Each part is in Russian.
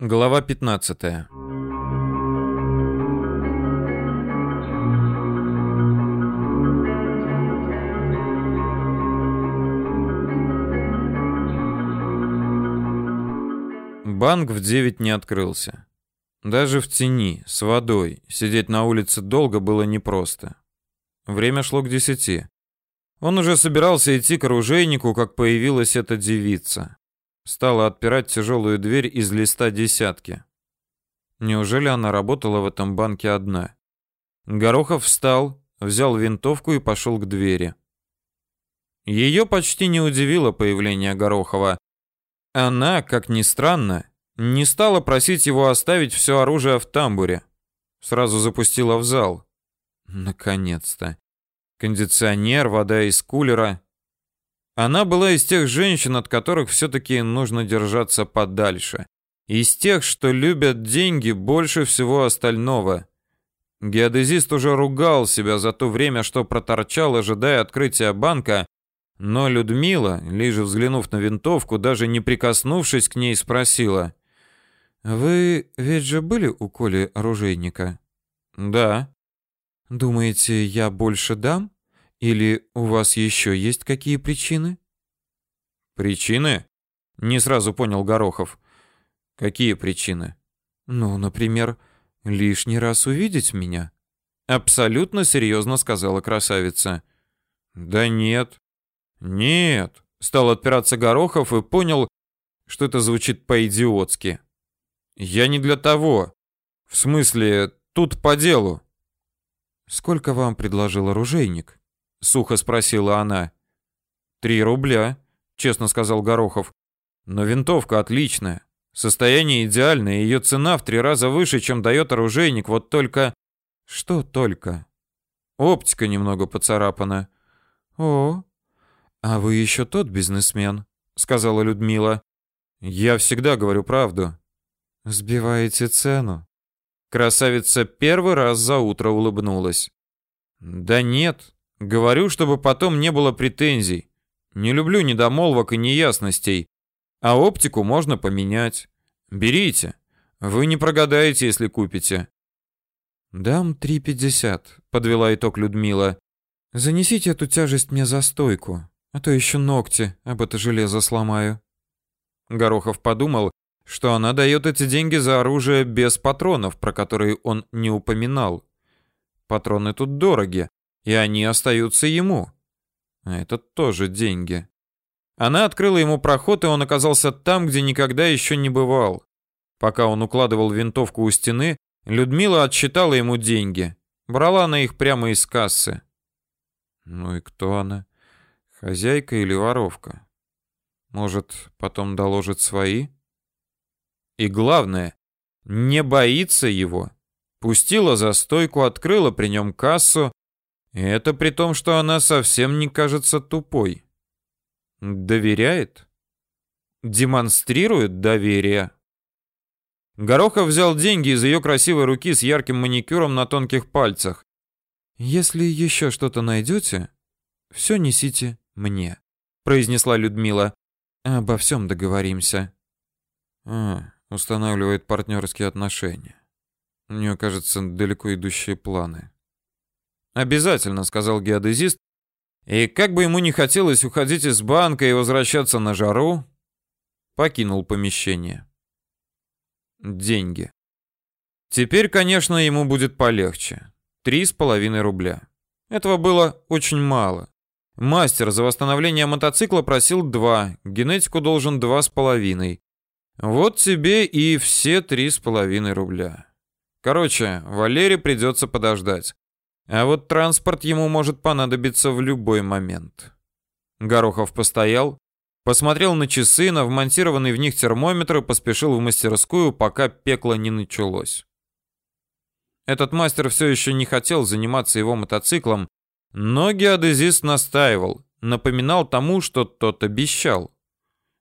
Глава 15. Банк в 9 не открылся. Даже в тени, с водой, сидеть на улице долго было непросто. Время шло к десяти. Он уже собирался идти к оружейнику, как появилась эта девица. Стала отпирать тяжелую дверь из листа десятки. Неужели она работала в этом банке одна? Горохов встал, взял винтовку и пошел к двери. Ее почти не удивило появление Горохова. Она, как ни странно, не стала просить его оставить все оружие в тамбуре. Сразу запустила в зал. Наконец-то. Кондиционер, вода из кулера. Она была из тех женщин, от которых все-таки нужно держаться подальше. Из тех, что любят деньги больше всего остального. Геодезист уже ругал себя за то время, что проторчал, ожидая открытия банка, но Людмила, лишь взглянув на винтовку, даже не прикоснувшись к ней, спросила. «Вы ведь же были у Коли оружейника?» «Да». Думаете, я больше дам? Или у вас еще есть какие причины? Причины? Не сразу понял Горохов. Какие причины? Ну, например, лишний раз увидеть меня. Абсолютно серьезно сказала красавица. Да нет. Нет. Стал отпираться Горохов и понял, что это звучит по-идиотски. Я не для того. В смысле, тут по делу. Сколько вам предложил оружейник? Сухо спросила она. Три рубля, честно сказал Горохов. Но винтовка отличная. Состояние идеальное, ее цена в три раза выше, чем дает оружейник. Вот только что только? Оптика немного поцарапана. О, а вы еще тот бизнесмен, сказала Людмила. Я всегда говорю правду. Сбиваете цену. Красавица первый раз за утро улыбнулась. Да нет, говорю, чтобы потом не было претензий. Не люблю недомолвок и неясностей. А оптику можно поменять. Берите. Вы не прогадаете, если купите. Дам 3.50, подвела итог Людмила. Занесите эту тяжесть мне за стойку, а то еще ногти об это железо сломаю. Горохов подумал, что она дает эти деньги за оружие без патронов, про которые он не упоминал. Патроны тут дороги, и они остаются ему. А это тоже деньги. Она открыла ему проход, и он оказался там, где никогда еще не бывал. Пока он укладывал винтовку у стены, Людмила отсчитала ему деньги. Брала она их прямо из кассы. Ну и кто она? Хозяйка или воровка? Может, потом доложит свои? И главное, не боится его. Пустила за стойку, открыла при нем кассу. Это при том, что она совсем не кажется тупой. Доверяет? Демонстрирует доверие. Горохов взял деньги из ее красивой руки с ярким маникюром на тонких пальцах. «Если еще что-то найдете, все несите мне», — произнесла Людмила. «Обо всем договоримся». «А, устанавливает партнерские отношения. У нее, кажется, далеко идущие планы. Обязательно, сказал геодезист. И как бы ему не хотелось уходить из банка и возвращаться на жару, покинул помещение. Деньги. Теперь, конечно, ему будет полегче. Три с половиной рубля. Этого было очень мало. Мастер за восстановление мотоцикла просил два, генетику должен два с половиной. Вот тебе и все три с половиной рубля. Короче, Валере придется подождать. А вот транспорт ему может понадобиться в любой момент. Горохов постоял, посмотрел на часы, на вмонтированный в них термометр и поспешил в мастерскую, пока пекло не началось. Этот мастер все еще не хотел заниматься его мотоциклом, но геодезист настаивал, напоминал тому, что тот обещал.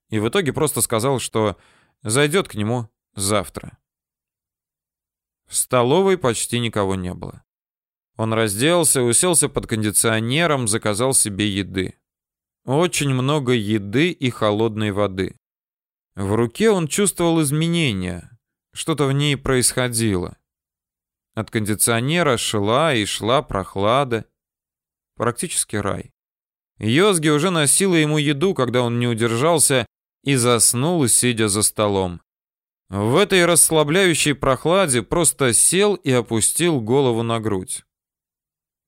И в итоге просто сказал, что Зайдет к нему завтра. В столовой почти никого не было. Он разделся, уселся под кондиционером, заказал себе еды. Очень много еды и холодной воды. В руке он чувствовал изменения. Что-то в ней происходило. От кондиционера шла и шла прохлада. Практически рай. Йозги уже носила ему еду, когда он не удержался и заснул, сидя за столом. В этой расслабляющей прохладе просто сел и опустил голову на грудь.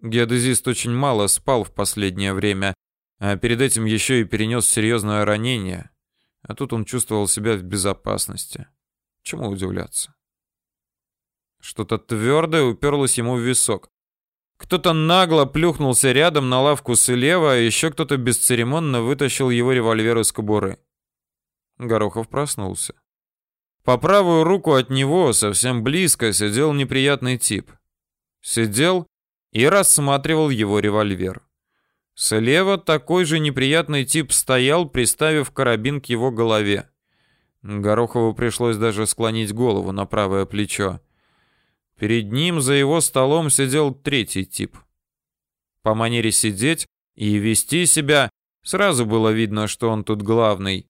Геодезист очень мало спал в последнее время, а перед этим еще и перенес серьезное ранение. А тут он чувствовал себя в безопасности. Чему удивляться? Что-то твердое уперлось ему в висок. Кто-то нагло плюхнулся рядом на лавку слева, а еще кто-то бесцеремонно вытащил его револьвер из кобуры. Горохов проснулся. По правую руку от него, совсем близко, сидел неприятный тип. Сидел и рассматривал его револьвер. Слева такой же неприятный тип стоял, приставив карабин к его голове. Горохову пришлось даже склонить голову на правое плечо. Перед ним за его столом сидел третий тип. По манере сидеть и вести себя сразу было видно, что он тут главный.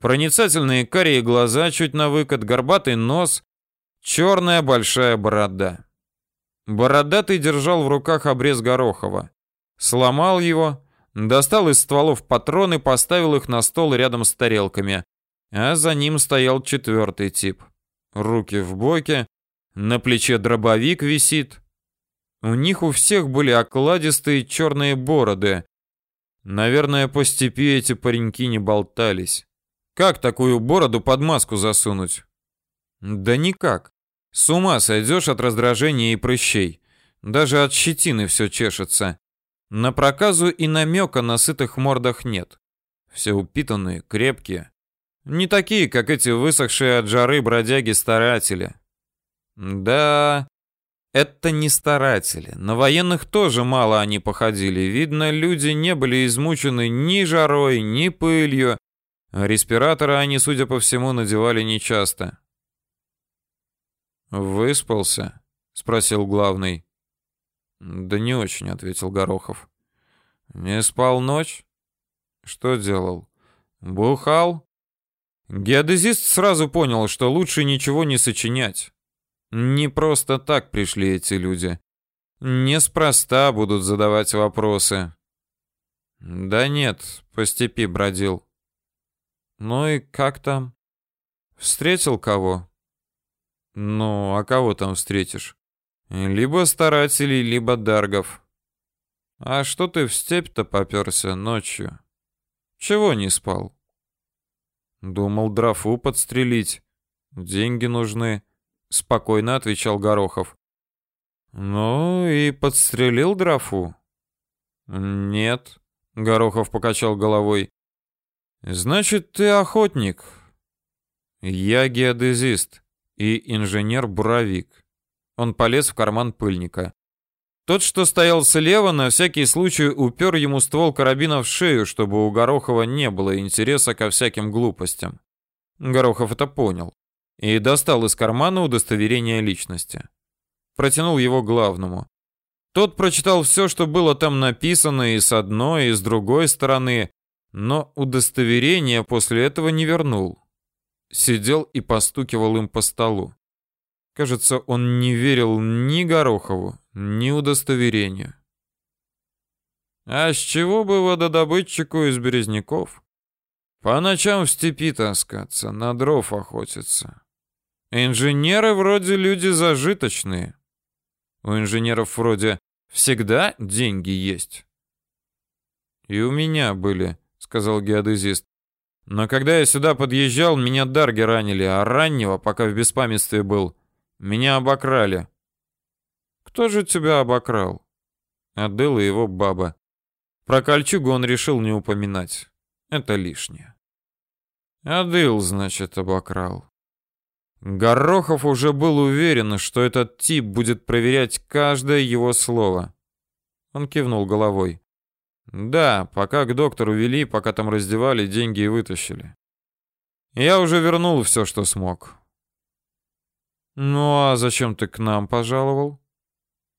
Проницательные карие глаза чуть на выкат, горбатый нос, черная большая борода. Бородатый держал в руках обрез Горохова. Сломал его, достал из стволов патроны, поставил их на стол рядом с тарелками. А за ним стоял четвертый тип. Руки в боки, на плече дробовик висит. У них у всех были окладистые черные бороды. Наверное, по степи эти пареньки не болтались. Как такую бороду под маску засунуть? Да никак. С ума сойдешь от раздражения и прыщей. Даже от щетины все чешется. На проказу и намека на сытых мордах нет. Все упитанные, крепкие. Не такие, как эти высохшие от жары бродяги-старатели. Да, это не старатели. На военных тоже мало они походили. Видно, люди не были измучены ни жарой, ни пылью. Респираторы они, судя по всему, надевали нечасто. «Выспался?» — спросил главный. «Да не очень», — ответил Горохов. «Не спал ночь?» «Что делал?» «Бухал?» Геодезист сразу понял, что лучше ничего не сочинять. Не просто так пришли эти люди. Неспроста будут задавать вопросы. Да нет, по степи бродил. Ну и как там? Встретил кого? Ну, а кого там встретишь? Либо старателей, либо даргов. А что ты в степь-то попёрся ночью? Чего не спал? Думал драфу подстрелить. Деньги нужны спокойно отвечал Горохов. Ну и подстрелил драфу? Нет, Горохов покачал головой. Значит, ты охотник. Я геодезист и инженер-буровик. Он полез в карман пыльника. Тот, что стоял слева, на всякий случай упер ему ствол карабина в шею, чтобы у Горохова не было интереса ко всяким глупостям. Горохов это понял и достал из кармана удостоверение личности. Протянул его главному. Тот прочитал все, что было там написано и с одной, и с другой стороны, но удостоверение после этого не вернул. Сидел и постукивал им по столу. Кажется, он не верил ни Горохову, ни удостоверению. А с чего бы вододобытчику из Березняков по ночам в степи таскаться, на дров охотиться? Инженеры вроде люди зажиточные. У инженеров вроде всегда деньги есть. И у меня были, сказал геодезист. Но когда я сюда подъезжал, меня дарги ранили, а раннего, пока в беспамятстве был, меня обокрали. Кто же тебя обокрал? Адел его баба. Про кольчугу он решил не упоминать. Это лишнее. Адыл, значит, обокрал. Горохов уже был уверен, что этот тип будет проверять каждое его слово. Он кивнул головой. Да, пока к доктору вели, пока там раздевали, деньги и вытащили. Я уже вернул все, что смог. Ну а зачем ты к нам пожаловал?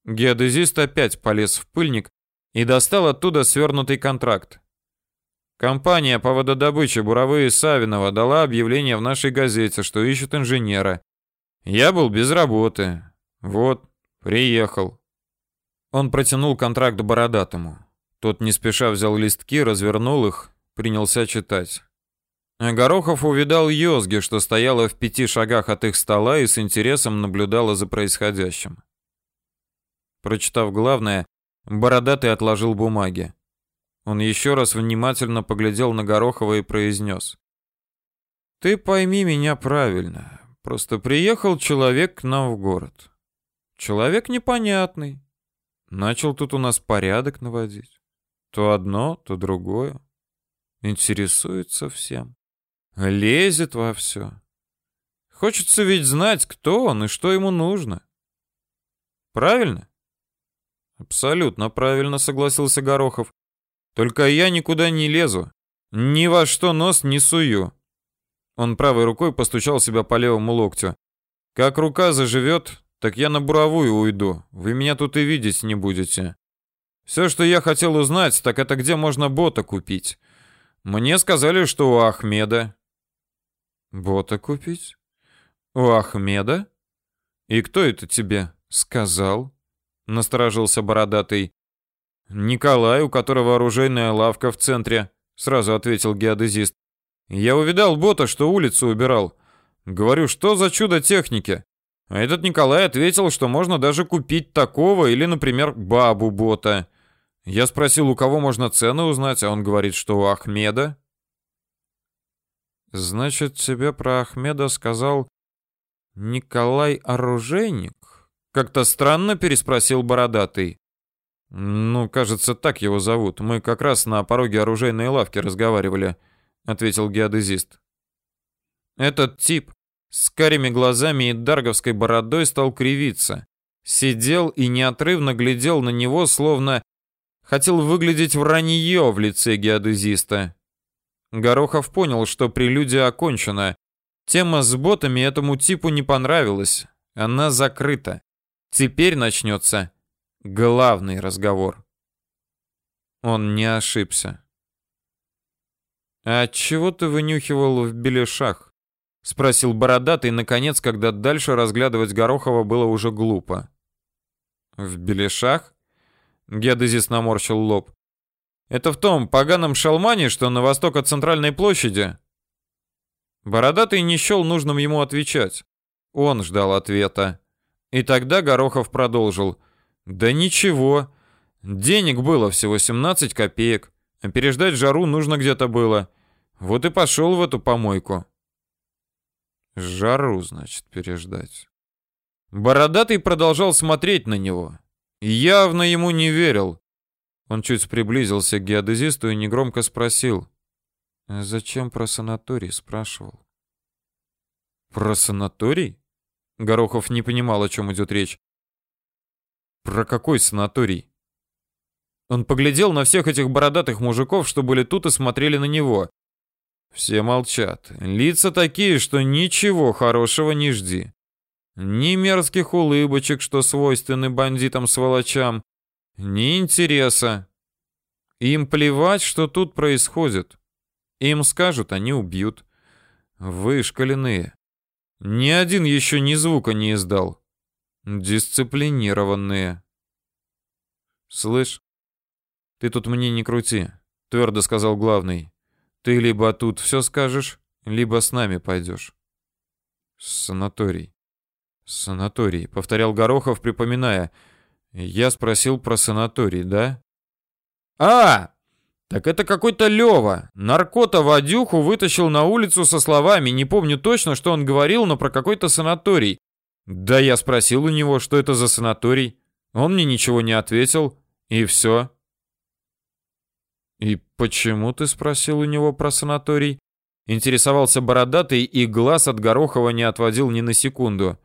Геодезист опять полез в пыльник и достал оттуда свернутый контракт. Компания по вододобыче Буровые Савинова дала объявление в нашей газете, что ищут инженера. Я был без работы. Вот, приехал. Он протянул контракт бородатому. Тот не спеша взял листки, развернул их, принялся читать. Горохов увидал Йозги, что стояла в пяти шагах от их стола и с интересом наблюдала за происходящим. Прочитав главное, Бородатый отложил бумаги. Он еще раз внимательно поглядел на Горохова и произнес. «Ты пойми меня правильно. Просто приехал человек к нам в город. Человек непонятный. Начал тут у нас порядок наводить. То одно, то другое. Интересуется всем. Лезет во все. Хочется ведь знать, кто он и что ему нужно. Правильно? Абсолютно правильно согласился Горохов. Только я никуда не лезу. Ни во что нос не сую. Он правой рукой постучал себя по левому локтю. Как рука заживет, так я на буровую уйду. Вы меня тут и видеть не будете. Все, что я хотел узнать, так это где можно бота купить. Мне сказали, что у Ахмеда. Бота купить? У Ахмеда? И кто это тебе сказал? Насторожился бородатый. Николай, у которого оружейная лавка в центре, сразу ответил геодезист. Я увидал бота, что улицу убирал. Говорю, что за чудо техники? А этот Николай ответил, что можно даже купить такого или, например, бабу бота. Я спросил, у кого можно цены узнать, а он говорит, что у Ахмеда. Значит, тебе про Ахмеда сказал Николай Оружейник? Как-то странно переспросил бородатый. Ну, кажется, так его зовут. Мы как раз на пороге оружейной лавки разговаривали, ответил геодезист. Этот тип с карими глазами и дарговской бородой стал кривиться. Сидел и неотрывно глядел на него, словно хотел выглядеть вранье в лице геодезиста. Горохов понял, что прелюдия окончена. Тема с ботами этому типу не понравилась. Она закрыта. Теперь начнется главный разговор. Он не ошибся. «А чего ты вынюхивал в беляшах?» — спросил бородатый, наконец, когда дальше разглядывать Горохова было уже глупо. «В беляшах?» Геодезис наморщил лоб. Это в том поганом шалмане, что на восток от центральной площади. Бородатый не счел нужным ему отвечать. Он ждал ответа. И тогда Горохов продолжил. Да ничего. Денег было всего 17 копеек. Переждать жару нужно где-то было. Вот и пошел в эту помойку. Жару, значит, переждать. Бородатый продолжал смотреть на него. Явно ему не верил. Он чуть приблизился к геодезисту и негромко спросил. «Зачем про санаторий?» — спрашивал. «Про санаторий?» Горохов не понимал, о чем идет речь. «Про какой санаторий?» Он поглядел на всех этих бородатых мужиков, что были тут и смотрели на него. Все молчат. Лица такие, что ничего хорошего не жди. Ни мерзких улыбочек, что свойственны бандитам-сволочам, ни интереса. Им плевать, что тут происходит. Им скажут, они убьют. Вышкаленные. Ни один еще ни звука не издал. Дисциплинированные. Слышь, ты тут мне не крути, твердо сказал главный. Ты либо тут все скажешь, либо с нами пойдешь. Санаторий. Санаторий, повторял Горохов, припоминая. Я спросил про санаторий, да? А! Так это какой-то Лева. Наркота Вадюху вытащил на улицу со словами, не помню точно, что он говорил, но про какой-то санаторий. Да я спросил у него, что это за санаторий. Он мне ничего не ответил, и все. И почему ты спросил у него про санаторий? Интересовался бородатый, и глаз от Горохова не отводил ни на секунду.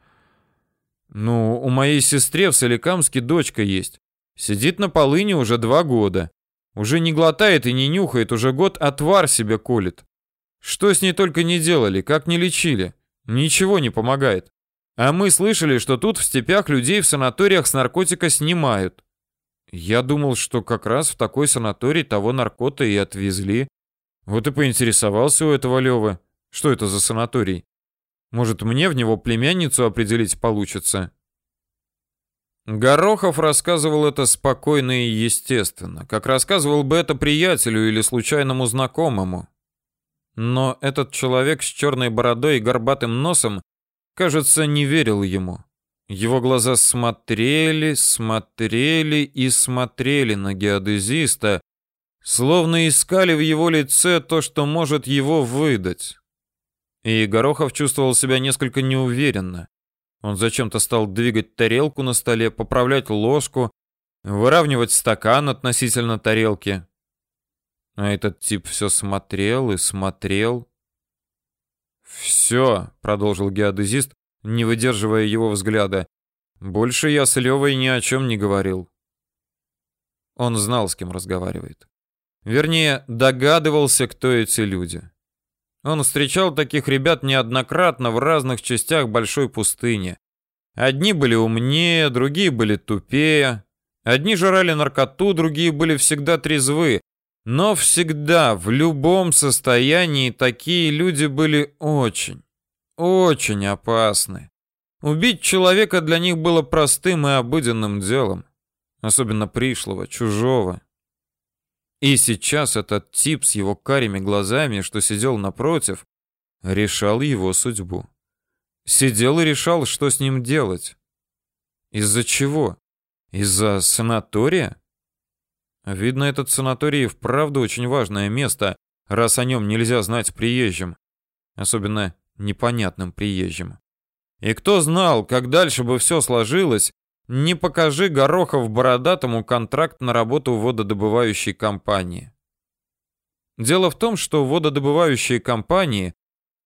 Ну, у моей сестре в Соликамске дочка есть. Сидит на полыне уже два года. Уже не глотает и не нюхает, уже год отвар себе колет. Что с ней только не делали, как не лечили. Ничего не помогает. А мы слышали, что тут в степях людей в санаториях с наркотика снимают. Я думал, что как раз в такой санаторий того наркота и отвезли. Вот и поинтересовался у этого Лёвы, что это за санаторий. Может, мне в него племянницу определить получится? Горохов рассказывал это спокойно и естественно, как рассказывал бы это приятелю или случайному знакомому. Но этот человек с черной бородой и горбатым носом, кажется, не верил ему. Его глаза смотрели, смотрели и смотрели на геодезиста, словно искали в его лице то, что может его выдать. И Горохов чувствовал себя несколько неуверенно. Он зачем-то стал двигать тарелку на столе, поправлять ложку, выравнивать стакан относительно тарелки. А этот тип все смотрел и смотрел. «Все», — продолжил геодезист, не выдерживая его взгляда, — «больше я с Левой ни о чем не говорил». Он знал, с кем разговаривает. Вернее, догадывался, кто эти люди. Он встречал таких ребят неоднократно в разных частях большой пустыни. Одни были умнее, другие были тупее. Одни жрали наркоту, другие были всегда трезвы. Но всегда, в любом состоянии, такие люди были очень, очень опасны. Убить человека для них было простым и обыденным делом. Особенно пришлого, чужого. И сейчас этот тип с его карими глазами, что сидел напротив, решал его судьбу. Сидел и решал, что с ним делать. Из-за чего? Из-за санатория? Видно, этот санаторий вправду очень важное место, раз о нем нельзя знать приезжим. Особенно непонятным приезжим. И кто знал, как дальше бы все сложилось, не покажи Горохов бородатому контракт на работу вододобывающей компании. Дело в том, что вододобывающие компании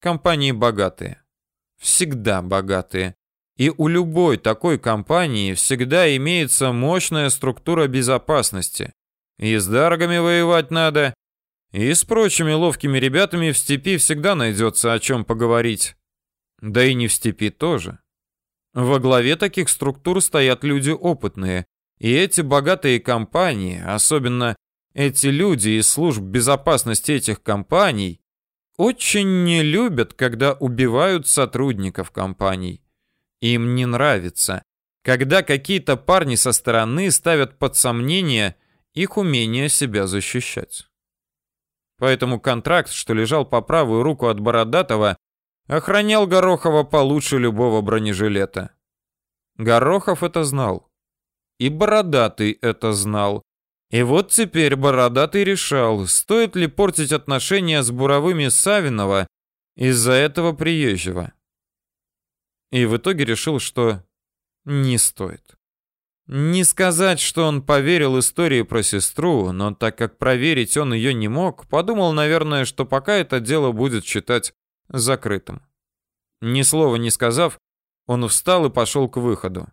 компании богатые. Всегда богатые. И у любой такой компании всегда имеется мощная структура безопасности. И с даргами воевать надо, и с прочими ловкими ребятами в степи всегда найдется о чем поговорить. Да и не в степи тоже. Во главе таких структур стоят люди опытные, и эти богатые компании, особенно эти люди из служб безопасности этих компаний, очень не любят, когда убивают сотрудников компаний. Им не нравится, когда какие-то парни со стороны ставят под сомнение их умение себя защищать. Поэтому контракт, что лежал по правую руку от Бородатого, Охранял Горохова получше любого бронежилета. Горохов это знал. И Бородатый это знал. И вот теперь Бородатый решал, стоит ли портить отношения с буровыми Савинова из-за этого приезжего. И в итоге решил, что не стоит. Не сказать, что он поверил истории про сестру, но так как проверить он ее не мог, подумал, наверное, что пока это дело будет считать закрытым. Ни слова не сказав, он встал и пошел к выходу.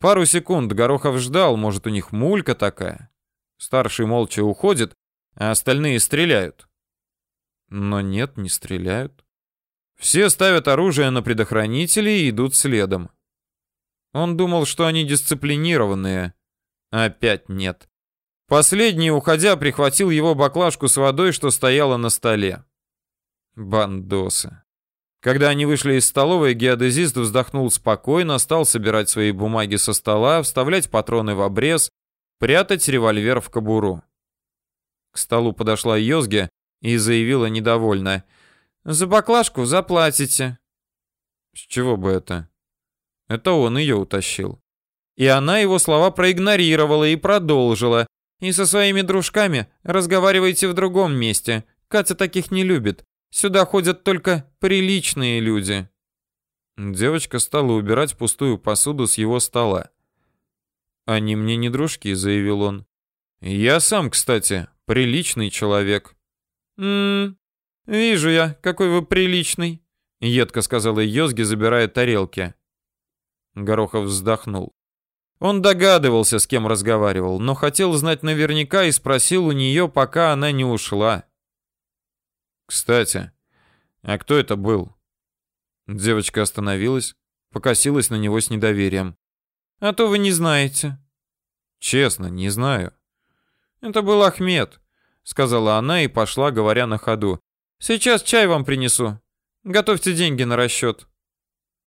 Пару секунд Горохов ждал, может, у них мулька такая. Старший молча уходит, а остальные стреляют. Но нет, не стреляют. Все ставят оружие на предохранители и идут следом. Он думал, что они дисциплинированные. Опять нет. Последний, уходя, прихватил его баклажку с водой, что стояла на столе. Бандосы. Когда они вышли из столовой, геодезист вздохнул спокойно, стал собирать свои бумаги со стола, вставлять патроны в обрез, прятать револьвер в кобуру. К столу подошла Йозге и заявила недовольно. «За баклажку заплатите». С чего бы это? Это он ее утащил. И она его слова проигнорировала и продолжила. «И со своими дружками разговаривайте в другом месте. Катя таких не любит. Сюда ходят только приличные люди. Девочка стала убирать пустую посуду с его стола. Они мне не дружки, заявил он. Я сам, кстати, приличный человек. М, вижу я, какой вы приличный, едко сказала Йозги, забирая тарелки. Горохов вздохнул. Он догадывался, с кем разговаривал, но хотел знать наверняка и спросил у нее, пока она не ушла. Кстати, а кто это был? Девочка остановилась, покосилась на него с недоверием. А то вы не знаете. Честно, не знаю. Это был Ахмед, сказала она и пошла, говоря на ходу. Сейчас чай вам принесу. Готовьте деньги на расчет.